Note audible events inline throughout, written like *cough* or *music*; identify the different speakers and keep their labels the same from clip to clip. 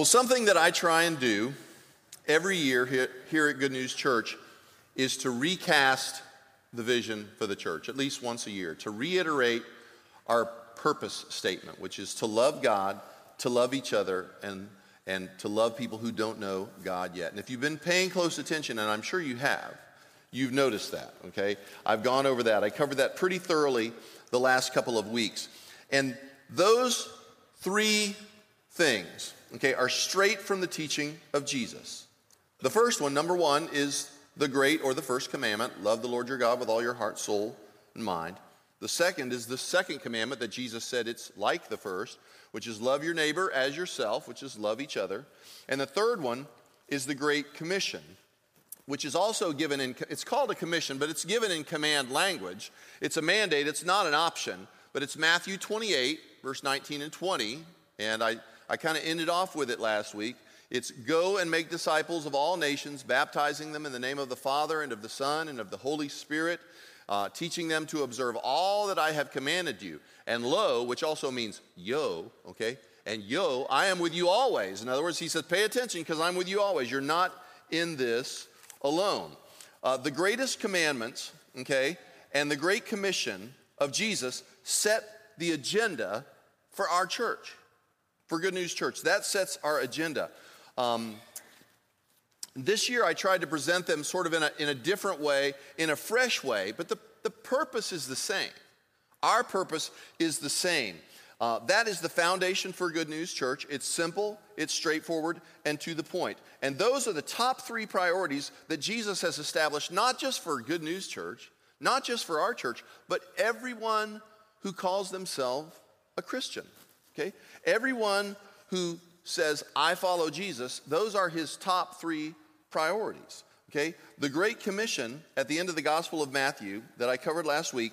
Speaker 1: Well, something that I try and do every year here at Good News Church is to recast the vision for the church, at least once a year, to reiterate our purpose statement, which is to love God, to love each other, and, and to love people who don't know God yet. And if you've been paying close attention, and I'm sure you have, you've noticed that, okay? I've gone over that. I covered that pretty thoroughly the last couple of weeks. And those three things, okay, are straight from the teaching of Jesus. The first one, number one, is the great or the first commandment love the Lord your God with all your heart, soul, and mind. The second is the second commandment that Jesus said it's like the first, which is love your neighbor as yourself, which is love each other. And the third one is the Great Commission, which is also given in, it's called a commission, but it's given in command language. It's a mandate, it's not an option, but it's Matthew 28, verse 19 and 20. And I, I kind of ended off with it last week. It's go and make disciples of all nations, baptizing them in the name of the Father and of the Son and of the Holy Spirit, uh, teaching them to observe all that I have commanded you. And lo, which also means yo, okay? And yo, I am with you always. In other words, he says, pay attention because I'm with you always. You're not in this alone. Uh, the greatest commandments, okay, and the Great Commission of Jesus set the agenda for our church, for Good News Church. That sets our agenda. Um, this year I tried to present them sort of in a, in a different way, in a fresh way, but the, the purpose is the same. Our purpose is the same. Uh, that is the foundation for Good News Church. It's simple, it's straightforward, and to the point. And those are the top three priorities that Jesus has established, not just for Good News Church, not just for our church, but everyone who calls themselves a Christian. Okay? Everyone who says, I follow Jesus, those are his top three priorities. Okay? The Great Commission at the end of the Gospel of Matthew that I covered last week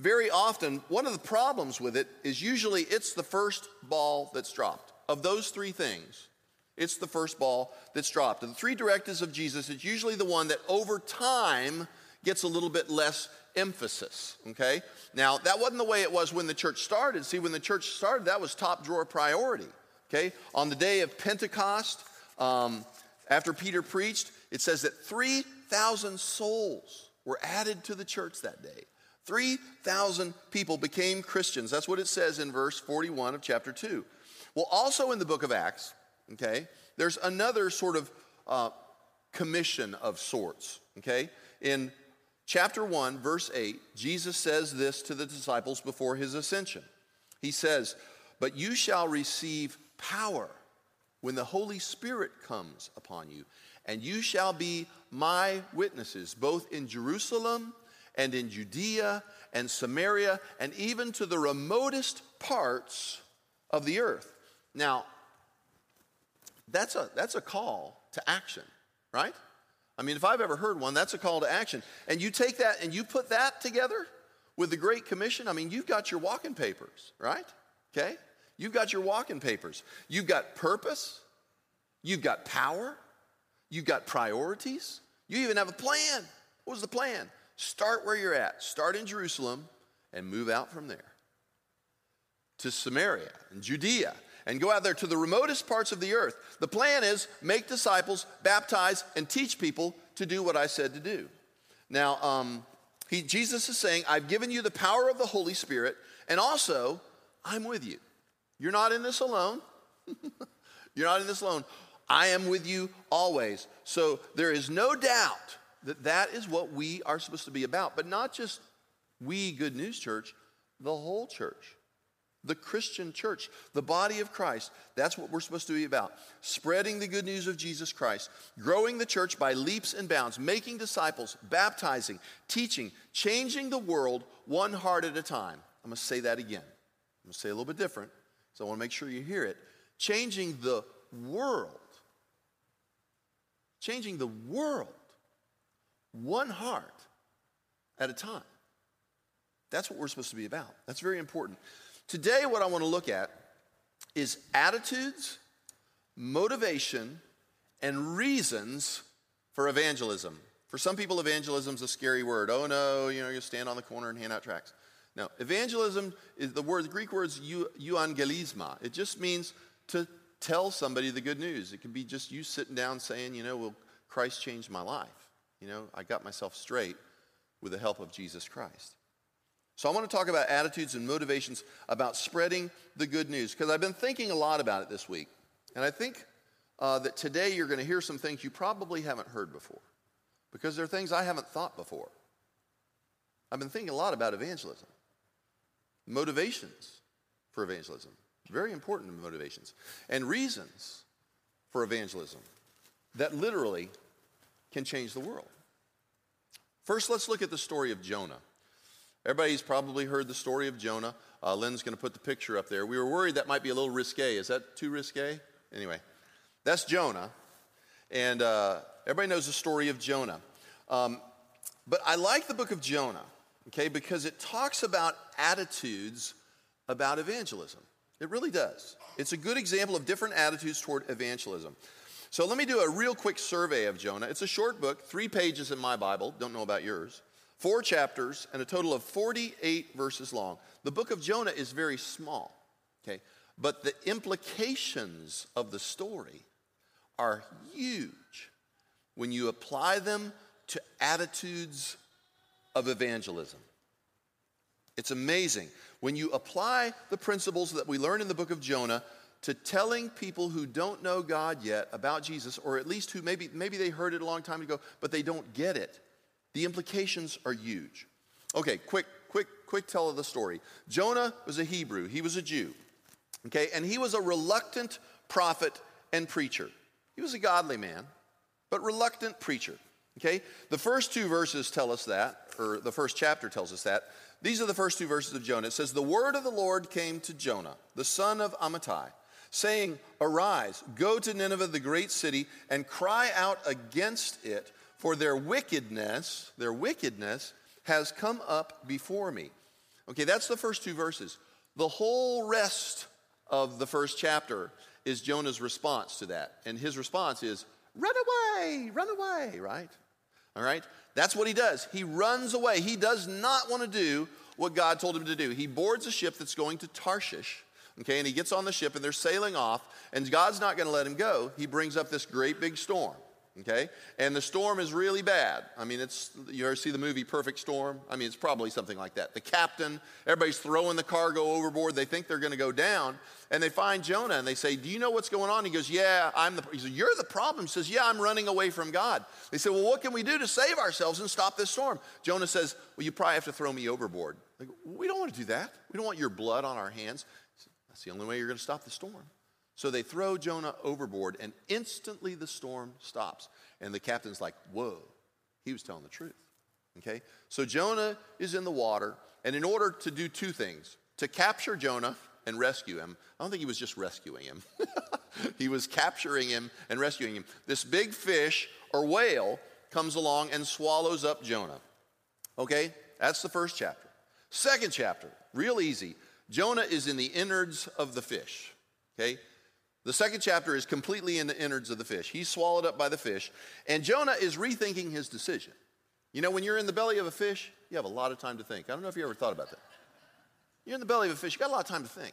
Speaker 1: very often, one of the problems with it is usually it's the first ball that's dropped. Of those three things, it's the first ball that's dropped. And the three directives of Jesus, it's usually the one that over time gets a little bit less emphasis, okay? Now, that wasn't the way it was when the church started. See, when the church started, that was top drawer priority, okay? On the day of Pentecost, um, after Peter preached, it says that 3,000 souls were added to the church that day. 3,000 people became Christians. That's what it says in verse 41 of chapter 2. Well, also in the book of Acts, okay, there's another sort of uh, commission of sorts, okay? In chapter 1, verse 8, Jesus says this to the disciples before his ascension. He says, But you shall receive power when the Holy Spirit comes upon you, and you shall be my witnesses, both in Jerusalem and in Judea and Samaria and even to the remotest parts of the earth. Now, that's a, that's a call to action, right? I mean, if I've ever heard one, that's a call to action. And you take that and you put that together with the Great Commission, I mean, you've got your walking papers, right? Okay? You've got your walking papers. You've got purpose, you've got power, you've got priorities, you even have a plan. What was the plan? Start where you're at. Start in Jerusalem and move out from there to Samaria and Judea and go out there to the remotest parts of the earth. The plan is make disciples, baptize, and teach people to do what I said to do. Now, um, he, Jesus is saying, I've given you the power of the Holy Spirit, and also, I'm with you. You're not in this alone. *laughs* You're not in this alone. I am with you always. So there is no doubt that that is what we are supposed to be about. But not just we, Good News Church, the whole church, the Christian church, the body of Christ. That's what we're supposed to be about. Spreading the good news of Jesus Christ, growing the church by leaps and bounds, making disciples, baptizing, teaching, changing the world one heart at a time. I'm going to say that again. I'm going to say a little bit different, so I want to make sure you hear it. Changing the world. Changing the world one heart at a time. That's what we're supposed to be about. That's very important. Today, what I want to look at is attitudes, motivation, and reasons for evangelism. For some people, evangelism is a scary word. Oh no, you know, you stand on the corner and hand out tracts. No, evangelism is the word, the Greek word is euangelisma. It just means to tell somebody the good news. It can be just you sitting down saying, you know, well, Christ changed my life. You know, I got myself straight with the help of Jesus Christ. So I want to talk about attitudes and motivations about spreading the good news because I've been thinking a lot about it this week. And I think uh, that today you're going to hear some things you probably haven't heard before because there are things I haven't thought before. I've been thinking a lot about evangelism, motivations for evangelism, very important motivations, and reasons for evangelism that literally can change the world. First, let's look at the story of Jonah. Everybody's probably heard the story of Jonah. Uh, Lynn's going to put the picture up there. We were worried that might be a little risque. Is that too risque? Anyway, that's Jonah. And uh, everybody knows the story of Jonah. Um, but I like the book of Jonah, okay, because it talks about attitudes about evangelism. It really does. It's a good example of different attitudes toward evangelism. So let me do a real quick survey of Jonah. It's a short book, three pages in my Bible, don't know about yours, four chapters, and a total of 48 verses long. The book of Jonah is very small, okay? But the implications of the story are huge when you apply them to attitudes of evangelism. It's amazing when you apply the principles that we learn in the book of Jonah to telling people who don't know God yet about Jesus, or at least who maybe, maybe they heard it a long time ago, but they don't get it. The implications are huge. Okay, quick, quick, quick tell of the story. Jonah was a Hebrew, he was a Jew. Okay, and he was a reluctant prophet and preacher. He was a godly man, but reluctant preacher. Okay, the first two verses tell us that, or the first chapter tells us that. These are the first two verses of Jonah. It says, The word of the Lord came to Jonah, the son of Amittai, saying, Arise, go to Nineveh, the great city, and cry out against it, for their wickedness, their wickedness has come up before me. Okay, that's the first two verses. The whole rest of the first chapter is Jonah's response to that. And his response is, Run away, run away, right? All right? That's what he does. He runs away. He does not want to do what God told him to do. He boards a ship that's going to Tarshish, okay, and he gets on the ship and they're sailing off, and God's not going to let him go. He brings up this great big storm okay? And the storm is really bad. I mean, it's, you ever see the movie Perfect Storm? I mean, it's probably something like that. The captain, everybody's throwing the cargo overboard. They think they're going to go down. And they find Jonah and they say, Do you know what's going on? He goes, Yeah, I'm the, he says, You're the problem. He says, Yeah, I'm running away from God. They say, Well, what can we do to save ourselves and stop this storm? Jonah says, Well, you probably have to throw me overboard. We don't want to do that. We don't want your blood on our hands. That's the only way you're going to stop the storm. So they throw Jonah overboard, and instantly the storm stops. And the captain's like, Whoa, he was telling the truth. Okay? So Jonah is in the water, and in order to do two things to capture Jonah and rescue him, I don't think he was just rescuing him, *laughs* he was capturing him and rescuing him. This big fish or whale comes along and swallows up Jonah. Okay? That's the first chapter. Second chapter, real easy. Jonah is in the innards of the fish. Okay? The second chapter is completely in the innards of the fish. He's swallowed up by the fish, and Jonah is rethinking his decision. You know, when you're in the belly of a fish, you have a lot of time to think. I don't know if you ever thought about that. You're in the belly of a fish, you got a lot of time to think.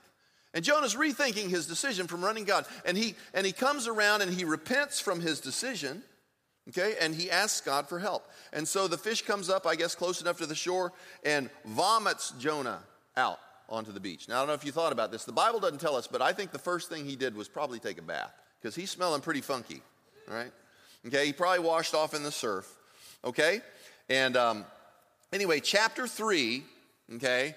Speaker 1: And Jonah's rethinking his decision from running God. And he and he comes around and he repents from his decision. Okay, and he asks God for help. And so the fish comes up, I guess, close enough to the shore and vomits Jonah out onto the beach. Now, I don't know if you thought about this. The Bible doesn't tell us, but I think the first thing he did was probably take a bath because he's smelling pretty funky, right? Okay, he probably washed off in the surf, okay? And um, anyway, chapter 3, okay,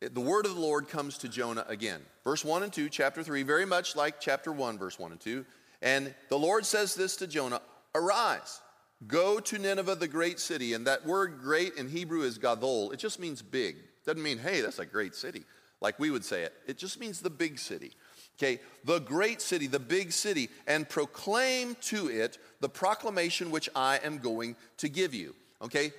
Speaker 1: the word of the Lord comes to Jonah again. Verse 1 and 2, chapter 3, very much like chapter 1, verse 1 and 2. And the Lord says this to Jonah Arise, go to Nineveh, the great city. And that word great in Hebrew is gadol, it just means big. Doesn't mean, hey, that's a great city, like we would say it. It just means the big city. Okay, the great city, the big city, and proclaim to it the proclamation which I am going to give you. Okay,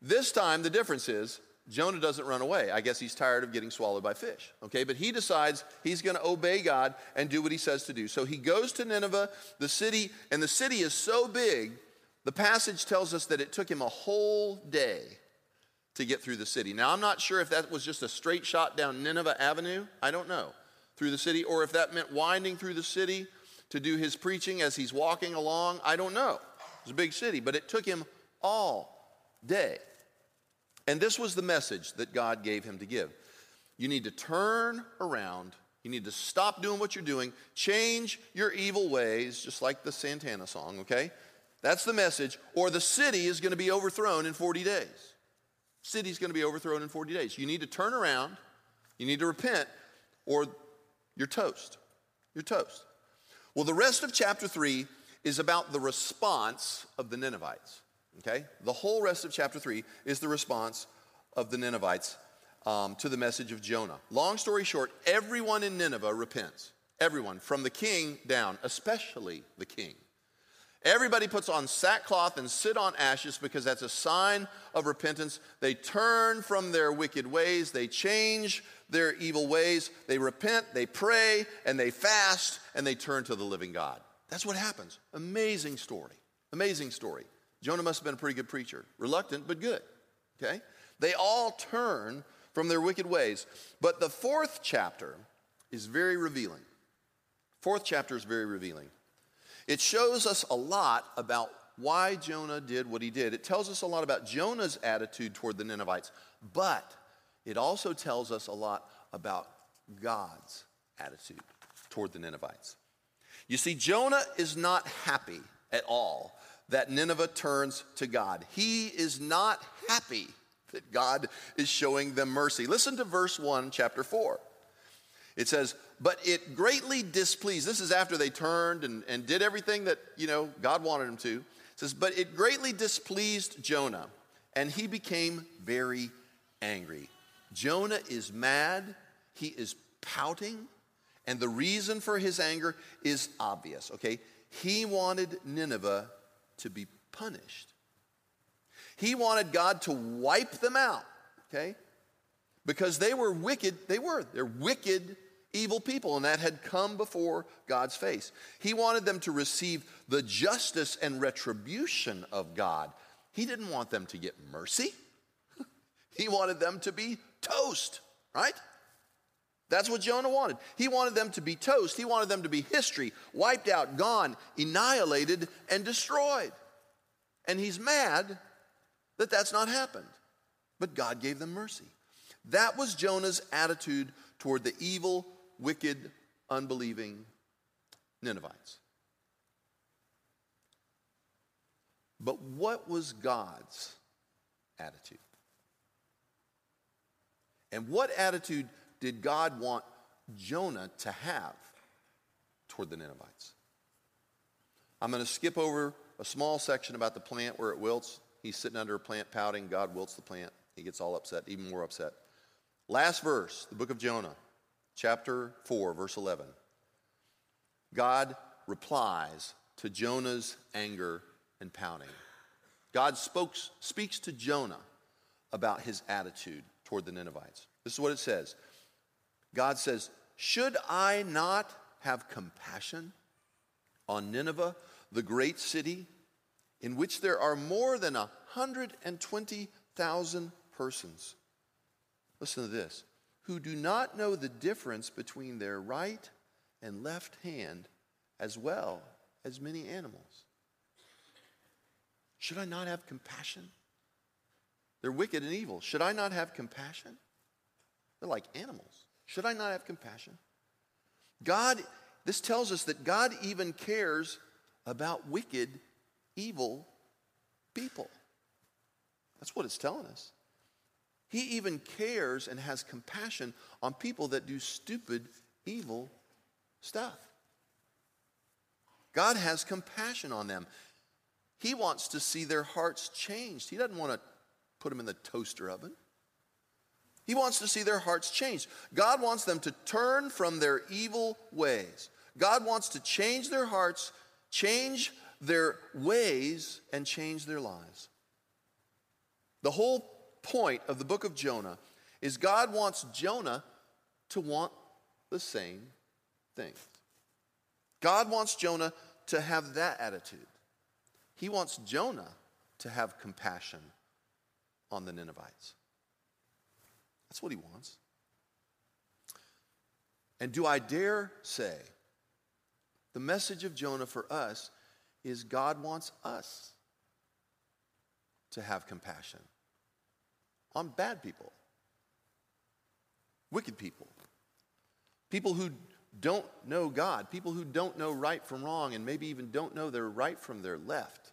Speaker 1: this time the difference is Jonah doesn't run away. I guess he's tired of getting swallowed by fish. Okay, but he decides he's going to obey God and do what he says to do. So he goes to Nineveh, the city, and the city is so big, the passage tells us that it took him a whole day to get through the city. Now, I'm not sure if that was just a straight shot down Nineveh Avenue. I don't know. Through the city, or if that meant winding through the city, to do his preaching as he's walking along? I don't know. It's a big city, but it took him all day. And this was the message that God gave him to give. You need to turn around. You need to stop doing what you're doing. Change your evil ways, just like the Santana song, okay? That's the message. Or the city is going to be overthrown in 40 days. City's going to be overthrown in 40 days. You need to turn around. You need to repent, or you're toast. You're toast. Well, the rest of chapter 3 is about the response of the Ninevites. Okay? The whole rest of chapter 3 is the response of the Ninevites um, to the message of Jonah. Long story short, everyone in Nineveh repents. Everyone, from the king down, especially the king. Everybody puts on sackcloth and sit on ashes because that's a sign of repentance. They turn from their wicked ways, they change their evil ways, they repent, they pray, and they fast, and they turn to the living God. That's what happens. Amazing story. Amazing story. Jonah must have been a pretty good preacher. Reluctant, but good. Okay? They all turn from their wicked ways. But the fourth chapter is very revealing. Fourth chapter is very revealing. It shows us a lot about why Jonah did what he did. It tells us a lot about Jonah's attitude toward the Ninevites, but it also tells us a lot about God's attitude toward the Ninevites. You see, Jonah is not happy at all that Nineveh turns to God. He is not happy that God is showing them mercy. Listen to verse 1, chapter 4. It says, But it greatly displeased. This is after they turned and, and did everything that, you know, God wanted them to. It says, But it greatly displeased Jonah, and he became very angry. Jonah is mad, he is pouting, and the reason for his anger is obvious, okay? He wanted Nineveh to be punished. He wanted God to wipe them out, okay? Because they were wicked, they were, they're wicked, evil people, and that had come before God's face. He wanted them to receive the justice and retribution of God. He didn't want them to get mercy, *laughs* he wanted them to be toast, right? That's what Jonah wanted. He wanted them to be toast. He wanted them to be history, wiped out, gone, annihilated, and destroyed. And he's mad that that's not happened. But God gave them mercy. That was Jonah's attitude toward the evil, wicked, unbelieving Ninevites. But what was God's attitude? And what attitude did God want Jonah to have toward the Ninevites? I'm going to skip over a small section about the plant where it wilts. He's sitting under a plant pouting. God wilts the plant. He gets all upset, even more upset. Last verse, the book of Jonah, chapter 4, verse 11. God replies to Jonah's anger and pouting. God spoke, speaks to Jonah about his attitude toward the Ninevites. This is what it says God says, Should I not have compassion on Nineveh, the great city, in which there are more than 120,000 persons? Listen to this who do not know the difference between their right and left hand, as well as many animals. Should I not have compassion? They're wicked and evil. Should I not have compassion? They're like animals. Should I not have compassion? God, this tells us that God even cares about wicked, evil people. That's what it's telling us. He even cares and has compassion on people that do stupid, evil stuff. God has compassion on them. He wants to see their hearts changed. He doesn't want to put them in the toaster oven. He wants to see their hearts changed. God wants them to turn from their evil ways. God wants to change their hearts, change their ways, and change their lives. The whole point of the book of Jonah is God wants Jonah to want the same thing. God wants Jonah to have that attitude. He wants Jonah to have compassion on the Ninevites. That's what he wants. And do I dare say The message of Jonah for us is God wants us to have compassion on bad people, wicked people, people who don't know God, people who don't know right from wrong, and maybe even don't know their right from their left,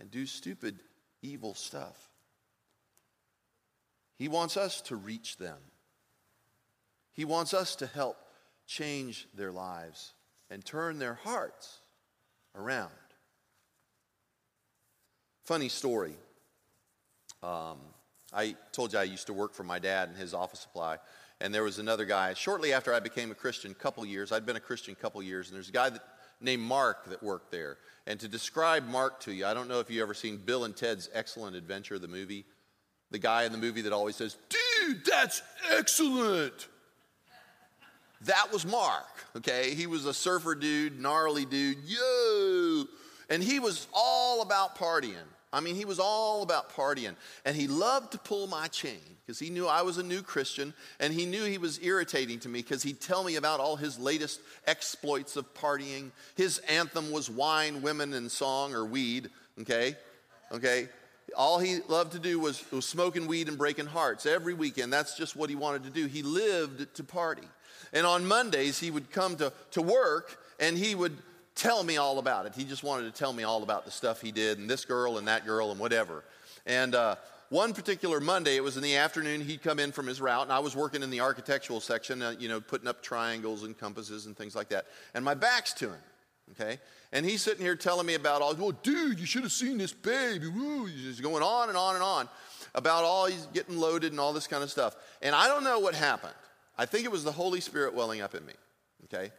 Speaker 1: and do stupid, evil stuff. He wants us to reach them. He wants us to help change their lives and turn their hearts around. Funny story. Um, I told you I used to work for my dad in his office supply, and there was another guy. Shortly after I became a Christian, couple years, I'd been a Christian a couple years, and there's a guy that, named Mark that worked there. And to describe Mark to you, I don't know if you've ever seen Bill and Ted's Excellent Adventure, the movie. The guy in the movie that always says, "Dude, that's excellent." That was Mark, okay? He was a surfer dude, gnarly dude, yo. And he was all about partying. I mean, he was all about partying. And he loved to pull my chain because he knew I was a new Christian and he knew he was irritating to me because he'd tell me about all his latest exploits of partying. His anthem was wine, women, and song or weed, okay? Okay? All he loved to do was, was smoking weed and breaking hearts every weekend. That's just what he wanted to do. He lived to party. And on Mondays, he would come to, to work and he would tell me all about it. He just wanted to tell me all about the stuff he did and this girl and that girl and whatever. And uh, one particular Monday, it was in the afternoon, he'd come in from his route, and I was working in the architectural section, uh, you know, putting up triangles and compasses and things like that. And my back's to him, okay? And he's sitting here telling me about all, well, dude, you should have seen this baby. Woo. He's going on and on and on about all he's getting loaded and all this kind of stuff. And I don't know what happened. I think it was the Holy Spirit welling up in me. Okay?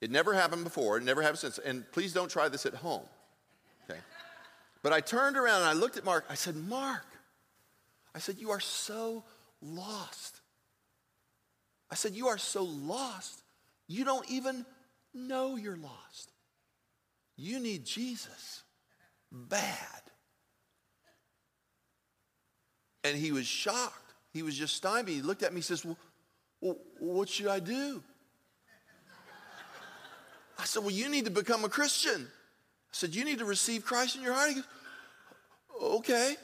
Speaker 1: It never happened before, it never happened since. And please don't try this at home. Okay? But I turned around and I looked at Mark. I said, Mark, I said, you are so lost. I said, you are so lost. You don't even know you're lost. You need Jesus bad. And he was shocked. He was just stymied. He looked at me and says, well, well, what should I do? I said, Well, you need to become a Christian. I said, You need to receive Christ in your heart. He goes, Okay.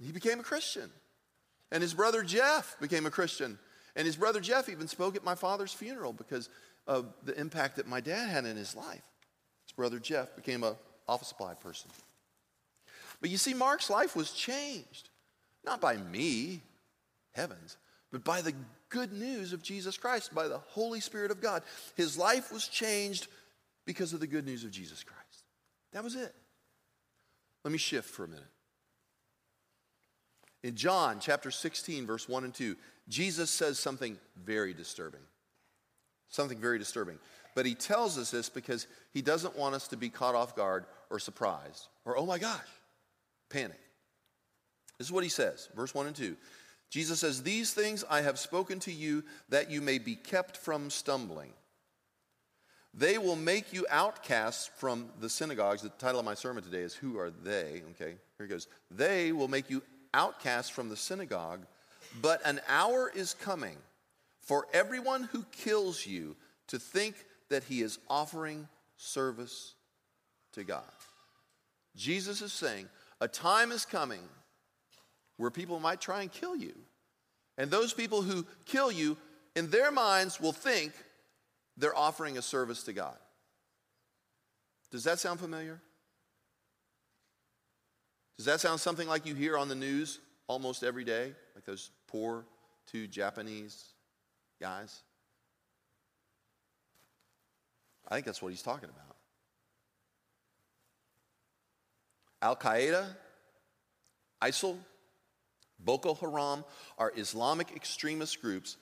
Speaker 1: He became a Christian. And his brother Jeff became a Christian. And his brother Jeff even spoke at my father's funeral because of the impact that my dad had in his life. His brother Jeff became a office supply person. But you see, Mark's life was changed, not by me, heavens, but by the good news of Jesus Christ, by the Holy Spirit of God. His life was changed because of the good news of Jesus Christ. That was it. Let me shift for a minute. In John chapter 16, verse 1 and 2, Jesus says something very disturbing. Something very disturbing. But he tells us this because he doesn't want us to be caught off guard or surprised or, oh my gosh, panic. This is what he says, verse 1 and 2. Jesus says, These things I have spoken to you that you may be kept from stumbling. They will make you outcasts from the synagogues. The title of my sermon today is Who Are They? Okay, here it goes. They will make you outcasts from the synagogue, but an hour is coming for everyone who kills you to think that he is offering service to God. Jesus is saying, A time is coming where people might try and kill you. And those people who kill you, in their minds, will think they're offering a service to God. Does that sound familiar? Does that sound something like you hear on the news almost every day? Like those poor two Japanese guys? I think that's what he's talking about. Al Qaeda, ISIL, Boko Haram are Islamic extremist groups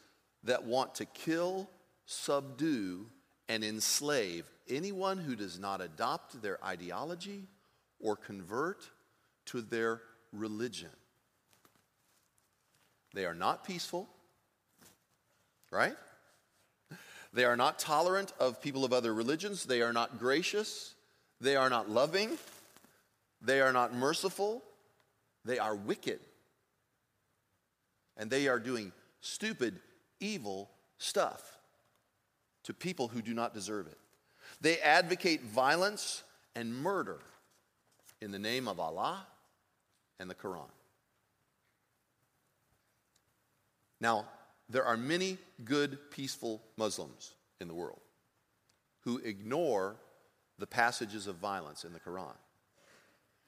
Speaker 1: that want to kill, subdue, and enslave anyone who does not adopt their ideology or convert to their religion. They are not peaceful, right? They are not tolerant of people of other religions. They are not gracious. They are not loving. They are not merciful. They are wicked and they are doing stupid, evil stuff to people who do not deserve it. They advocate violence and murder in the name of Allah and the Quran. Now, there are many good, peaceful Muslims in the world who ignore the passages of violence in the Quran.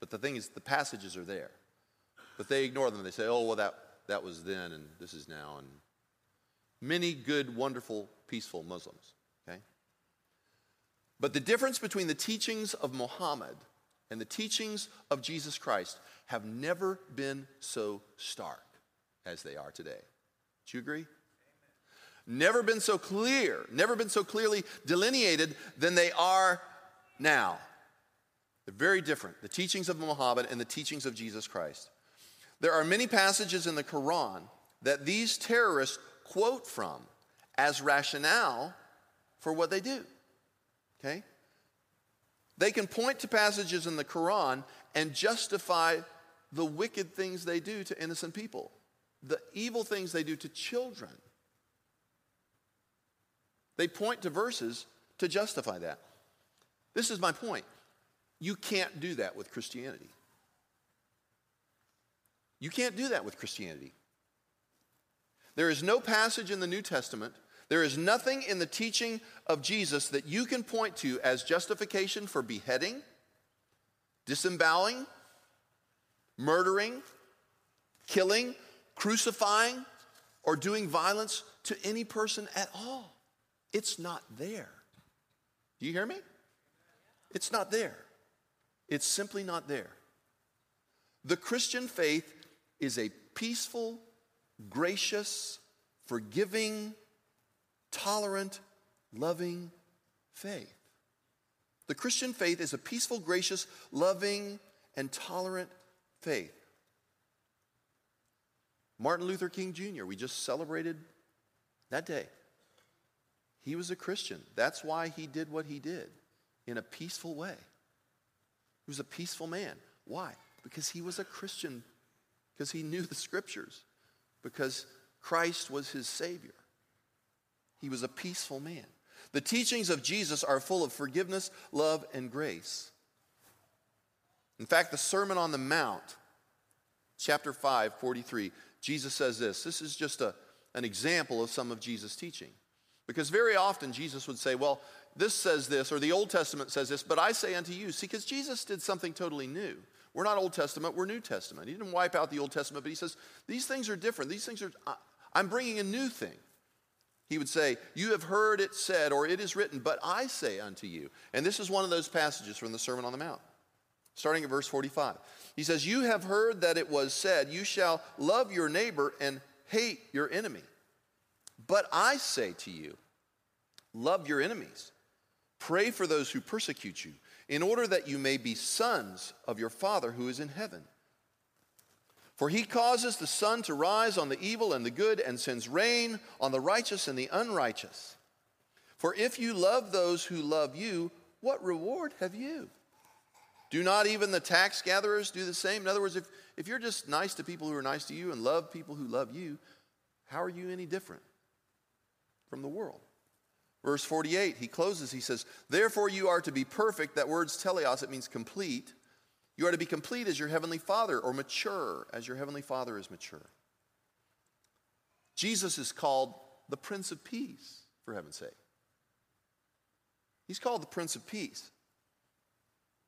Speaker 1: But the thing is, the passages are there. But they ignore them. They say, oh, well, that, that was then and this is now. And many good, wonderful, peaceful Muslims. Okay? But the difference between the teachings of Muhammad and the teachings of Jesus Christ have never been so stark as they are today. Do you agree? Never been so clear, never been so clearly delineated than they are now. They're very different, the teachings of Muhammad and the teachings of Jesus Christ. There are many passages in the Quran that these terrorists quote from as rationale for what they do. Okay? They can point to passages in the Quran and justify the wicked things they do to innocent people, the evil things they do to children. They point to verses to justify that. This is my point. You can't do that with Christianity. You can't do that with Christianity. There is no passage in the New Testament, there is nothing in the teaching of Jesus that you can point to as justification for beheading, disemboweling, murdering, killing, crucifying, or doing violence to any person at all. It's not there. Do you hear me? It's not there. It's simply not there. The Christian faith is a peaceful, gracious, forgiving, tolerant, loving faith. The Christian faith is a peaceful, gracious, loving, and tolerant faith. Martin Luther King Jr., we just celebrated that day. He was a Christian. That's why he did what he did in a peaceful way. He was a peaceful man. Why? Because he was a Christian, because he knew the scriptures, because Christ was his Savior. He was a peaceful man. The teachings of Jesus are full of forgiveness, love, and grace. In fact, the Sermon on the Mount, chapter 5, 43, Jesus says this. This is just a, an example of some of Jesus' teaching. Because very often Jesus would say, Well, this says this, or the Old Testament says this, but I say unto you. See, because Jesus did something totally new. We're not Old Testament, we're New Testament. He didn't wipe out the Old Testament, but he says, These things are different. These things are, I'm bringing a new thing. He would say, You have heard it said, or it is written, but I say unto you. And this is one of those passages from the Sermon on the Mount, starting at verse 45. He says, You have heard that it was said, You shall love your neighbor and hate your enemy. But I say to you, love your enemies, pray for those who persecute you, in order that you may be sons of your Father who is in heaven. For he causes the sun to rise on the evil and the good, and sends rain on the righteous and the unrighteous. For if you love those who love you, what reward have you? Do not even the tax gatherers do the same? In other words, if, if you're just nice to people who are nice to you and love people who love you, how are you any different from the world? Verse 48, he closes, he says, Therefore you are to be perfect. That word's teleos, it means complete. You are to be complete as your heavenly Father, or mature as your heavenly Father is mature. Jesus is called the Prince of Peace, for heaven's sake. He's called the Prince of Peace.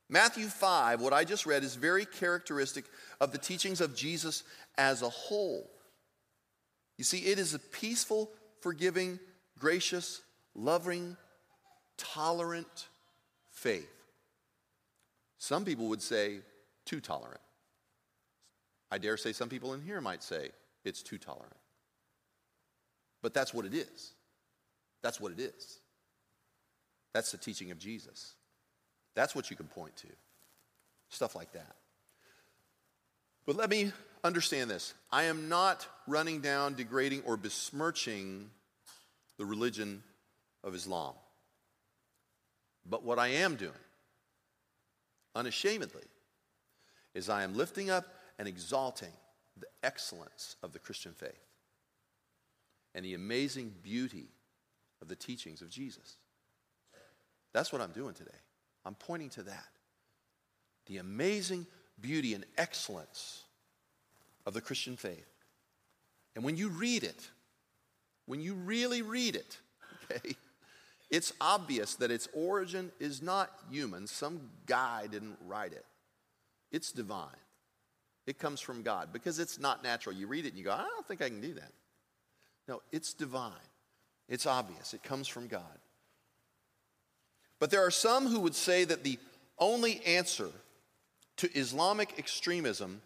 Speaker 1: Matthew 5, what I just read, is very characteristic of the teachings of Jesus as a whole. You see, it is a peaceful, forgiving, gracious, loving, tolerant faith. Some people would say too tolerant. I dare say some people in here might say it's too tolerant. But that's what it is. That's what it is. That's the teaching of Jesus. That's what you can point to. Stuff like that. But let me understand this. I am not running down, degrading, or besmirching the religion of Islam. But what I am doing, unashamedly, is I am lifting up and exalting the excellence of the Christian faith and the amazing beauty of the teachings of Jesus. That's what I'm doing today. I'm pointing to that. The amazing beauty and excellence of the Christian faith. And when you read it, when you really read it, *laughs* okay, it's obvious that its origin is not human. Some guy didn't write it, it's divine. It comes from God because it's not natural. You read it and you go, I don't think I can do that. No, it's divine. It's obvious. It comes from God. But there are some who would say that the only answer to Islamic extremism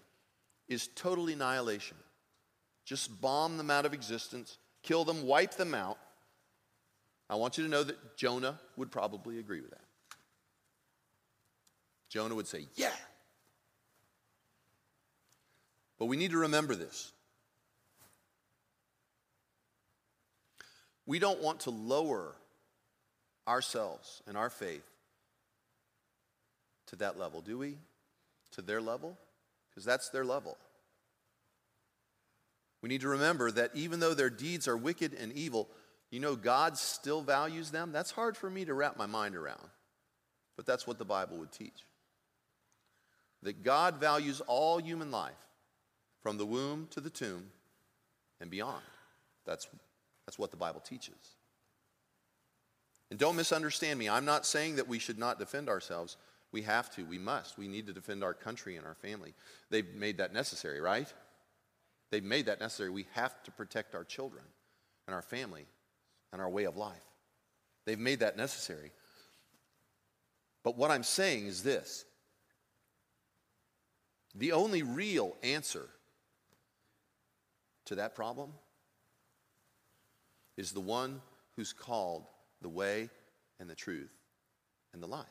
Speaker 1: is total annihilation. Just bomb them out of existence, kill them, wipe them out. I want you to know that Jonah would probably agree with that. Jonah would say, Yeah. But we need to remember this. We don't want to lower ourselves and our faith to that level, do we? To their level? Because that's their level. We need to remember that even though their deeds are wicked and evil, you know, God still values them. That's hard for me to wrap my mind around, but that's what the Bible would teach. That God values all human life from the womb to the tomb and beyond. That's, that's what the Bible teaches. And don't misunderstand me. I'm not saying that we should not defend ourselves. We have to. We must. We need to defend our country and our family. They've made that necessary, right? They've made that necessary. We have to protect our children and our family and our way of life. They've made that necessary. But what I'm saying is this the only real answer to that problem is the one who's called the way, and the truth, and the life.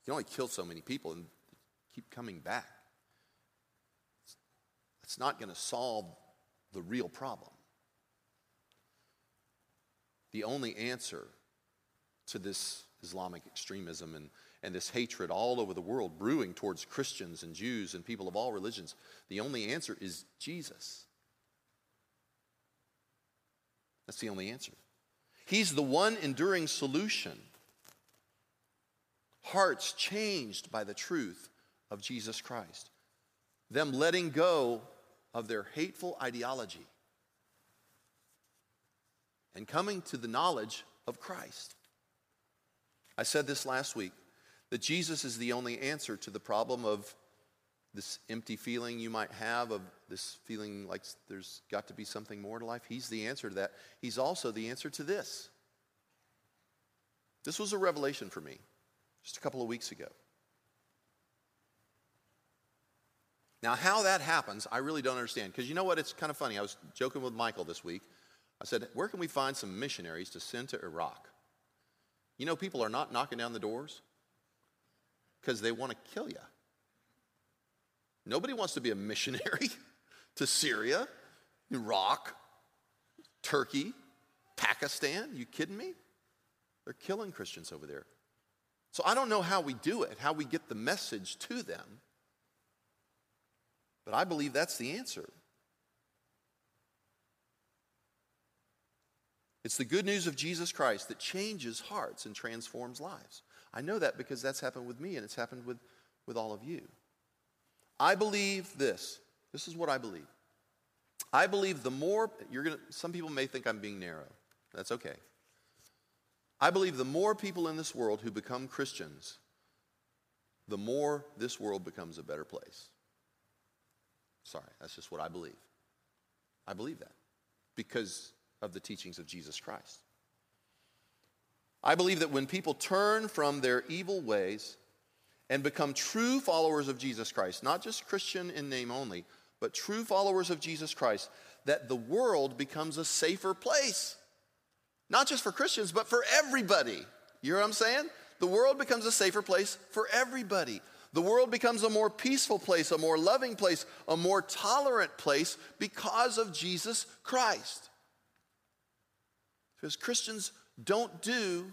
Speaker 1: You can only kill so many people and keep coming back. It's not going to solve the real problem. The only answer to this Islamic extremism and, and this hatred all over the world brewing towards Christians and Jews and people of all religions, the only answer is Jesus. That's the only answer. He's the one enduring solution. Hearts changed by the truth of Jesus Christ. Them letting go of their hateful ideology and coming to the knowledge of Christ. I said this last week that Jesus is the only answer to the problem of this empty feeling you might have of this feeling like there's got to be something more to life, he's the answer to that. He's also the answer to this. This was a revelation for me just a couple of weeks ago. Now, how that happens, I really don't understand. Because you know what? It's kind of funny. I was joking with Michael this week. I said, Where can we find some missionaries to send to Iraq? You know, people are not knocking down the doors because they want to kill you. Nobody wants to be a missionary *laughs* to Syria, Iraq, Turkey, Pakistan. You kidding me? They're killing Christians over there. So I don't know how we do it, how we get the message to them. But I believe that's the answer. It's the good news of Jesus Christ that changes hearts and transforms lives. I know that because that's happened with me and it's happened with, with all of you. I believe this. This is what I believe. I believe the more you're going to some people may think I'm being narrow. That's okay. I believe the more people in this world who become Christians, the more this world becomes a better place. Sorry, that's just what I believe. I believe that because of the teachings of Jesus Christ. I believe that when people turn from their evil ways and become true followers of Jesus Christ, not just Christian in name only, but true followers of Jesus Christ, that the world becomes a safer place. Not just for Christians, but for everybody. You know what I'm saying? The world becomes a safer place for everybody. The world becomes a more peaceful place, a more loving place, a more tolerant place because of Jesus Christ. Because Christians don't do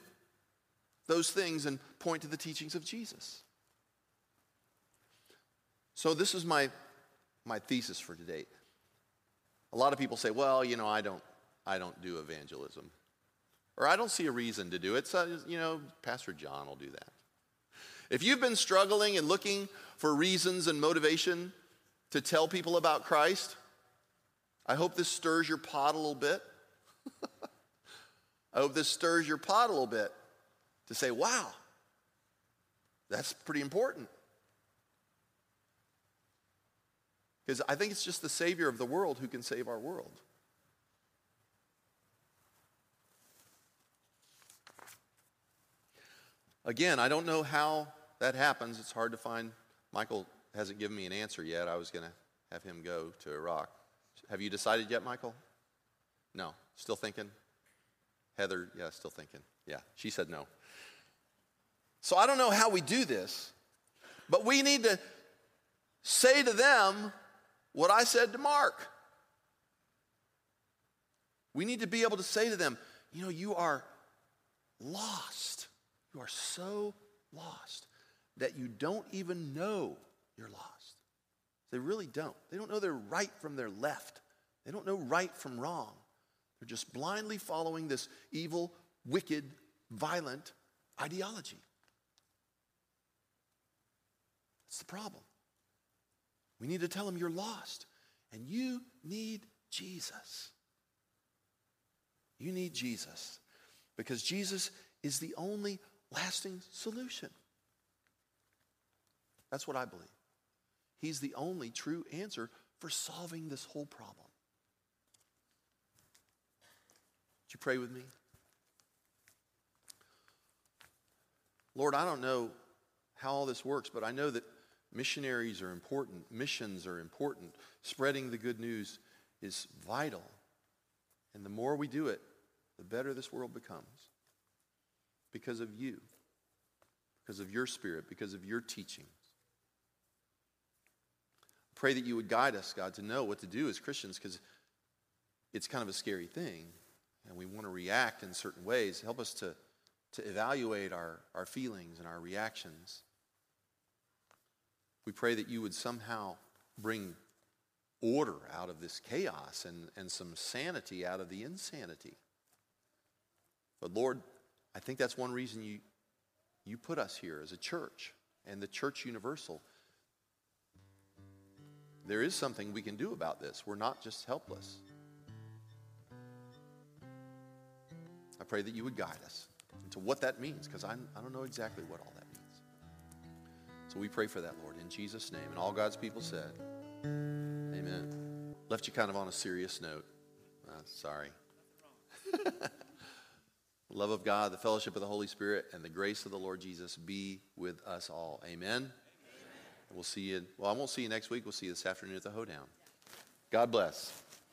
Speaker 1: those things and point to the teachings of Jesus. So, this is my, my thesis for today. A lot of people say, well, you know, I don't, I don't do evangelism. Or I don't see a reason to do it. So, you know, Pastor John will do that. If you've been struggling and looking for reasons and motivation to tell people about Christ, I hope this stirs your pot a little bit. *laughs* I hope this stirs your pot a little bit to say, wow, that's pretty important. Because I think it's just the Savior of the world who can save our world. Again, I don't know how that happens. It's hard to find. Michael hasn't given me an answer yet. I was going to have him go to Iraq. Have you decided yet, Michael? No. Still thinking? Heather, yeah, still thinking. Yeah, she said no. So I don't know how we do this, but we need to say to them what I said to Mark. We need to be able to say to them, you know, you are lost. You are so lost that you don't even know you're lost. They really don't. They don't know their right from their left. They don't know right from wrong. They're just blindly following this evil, wicked, violent ideology. That's the problem. We need to tell them you're lost and you need Jesus. You need Jesus because Jesus is the only lasting solution. That's what I believe. He's the only true answer for solving this whole problem. Would you pray with me? Lord, I don't know how all this works, but I know that missionaries are important, missions are important, spreading the good news is vital. And the more we do it, the better this world becomes because of you, because of your spirit, because of your teachings. Pray that you would guide us, God, to know what to do as Christians because it's kind of a scary thing and we want to react in certain ways. Help us to, to evaluate our, our feelings and our reactions. We pray that you would somehow bring order out of this chaos and, and some sanity out of the insanity. But Lord, I think that's one reason you, you put us here as a church and the church universal. There is something we can do about this. We're not just helpless. I pray that you would guide us into what that means because I, don't know exactly what all that means. So we pray for that, Lord, in Jesus' name. And all God's people said, Amen. Left you kind of on a serious note. Uh, sorry. *laughs* love of God, the fellowship of the Holy Spirit, and the grace of the Lord Jesus be with us all. Amen. Amen. We'll see you. Well, I won't see you next week. We'll see you this afternoon at the hoedown. God bless.